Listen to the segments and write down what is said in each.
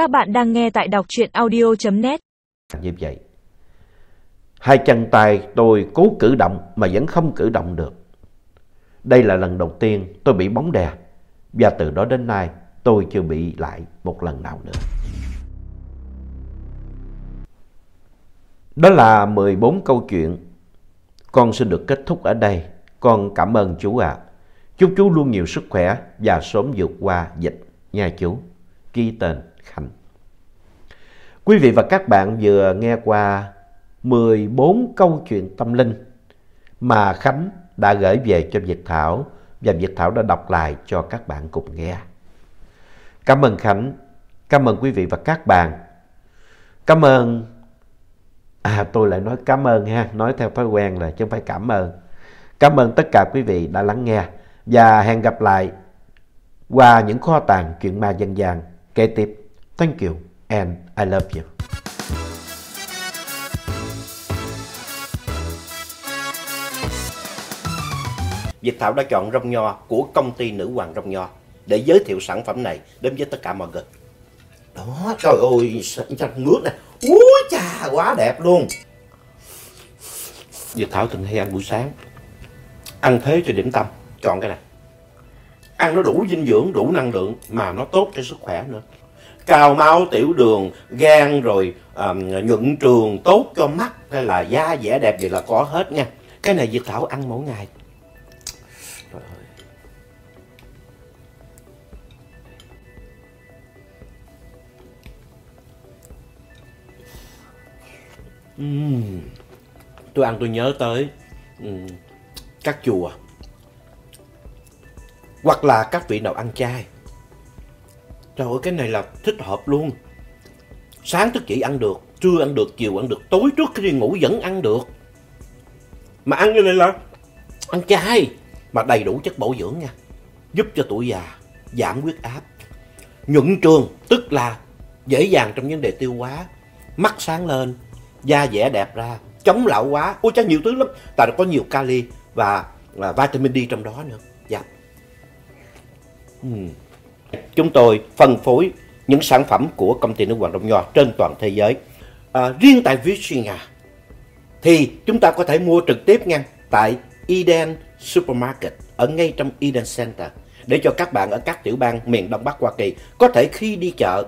Các bạn đang nghe tại đọc truyện audio.net. Như vậy, hai chân tay tôi cố cử động mà vẫn không cử động được. Đây là lần đầu tiên tôi bị bóng đè và từ đó đến nay tôi chưa bị lại một lần nào nữa. Đó là 14 câu chuyện. Con xin được kết thúc ở đây. Con cảm ơn chú ạ. Chúc chú luôn nhiều sức khỏe và sớm vượt qua dịch nha chú. Ghi tên Khánh. Quý vị và các bạn vừa nghe qua 14 câu chuyện tâm linh mà Khánh đã gửi về cho Việt Thảo và Việt Thảo đã đọc lại cho các bạn cùng nghe. Cảm ơn Khánh, cảm ơn quý vị và các bạn. Cảm ơn, à tôi lại nói cảm ơn ha, nói theo thói quen là chứ không phải cảm ơn. Cảm ơn tất cả quý vị đã lắng nghe và hẹn gặp lại qua những kho tàng chuyện ma dân gian kế tiếp. Thank you and I love you. Việt Thảo đã chọn rong nho của công ty Nữ Hoàng Rong Nho để giới thiệu sản phẩm này đến với tất cả mọi người. Đó, trời ơi, xanh nước này, Úi chà, quá đẹp luôn. Việt Thảo từng hay ăn buổi sáng. Ăn thế cho điểm tâm, chọn cái này. Ăn nó đủ dinh dưỡng, đủ năng lượng mà nó tốt cho sức khỏe nữa. Cao máu, tiểu đường, gan rồi um, nhuận trường, tốt cho mắt hay là da dẻ đẹp gì là có hết nha. Cái này Việt Thảo ăn mỗi ngày. Uhm. Tôi ăn tôi nhớ tới uhm, các chùa hoặc là các vị nào ăn chay. Trời ơi cái này là thích hợp luôn. Sáng thức dậy ăn được, trưa ăn được, chiều ăn được, tối trước khi đi ngủ vẫn ăn được. Mà ăn như này là ăn chay mà đầy đủ chất bổ dưỡng nha. Giúp cho tuổi già giảm huyết áp. Nhuận trường tức là dễ dàng trong vấn đề tiêu hóa, mắt sáng lên, da dẻ đẹp ra, chống lão hóa. Ôi cha nhiều thứ lắm, tại nó có nhiều kali và, và vitamin D trong đó nữa. Dạ. Yeah. Ừ. Chúng tôi phân phối những sản phẩm của công ty nước Hoàng Đông Nho trên toàn thế giới. À, riêng tại Virginia thì chúng ta có thể mua trực tiếp nha tại Eden Supermarket ở ngay trong Eden Center để cho các bạn ở các tiểu bang miền Đông Bắc Hoa Kỳ có thể khi đi chợ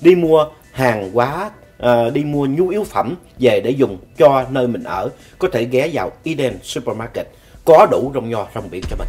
đi mua hàng hóa à, đi mua nhu yếu phẩm về để dùng cho nơi mình ở có thể ghé vào Eden Supermarket có đủ rong nho rong biển cho mình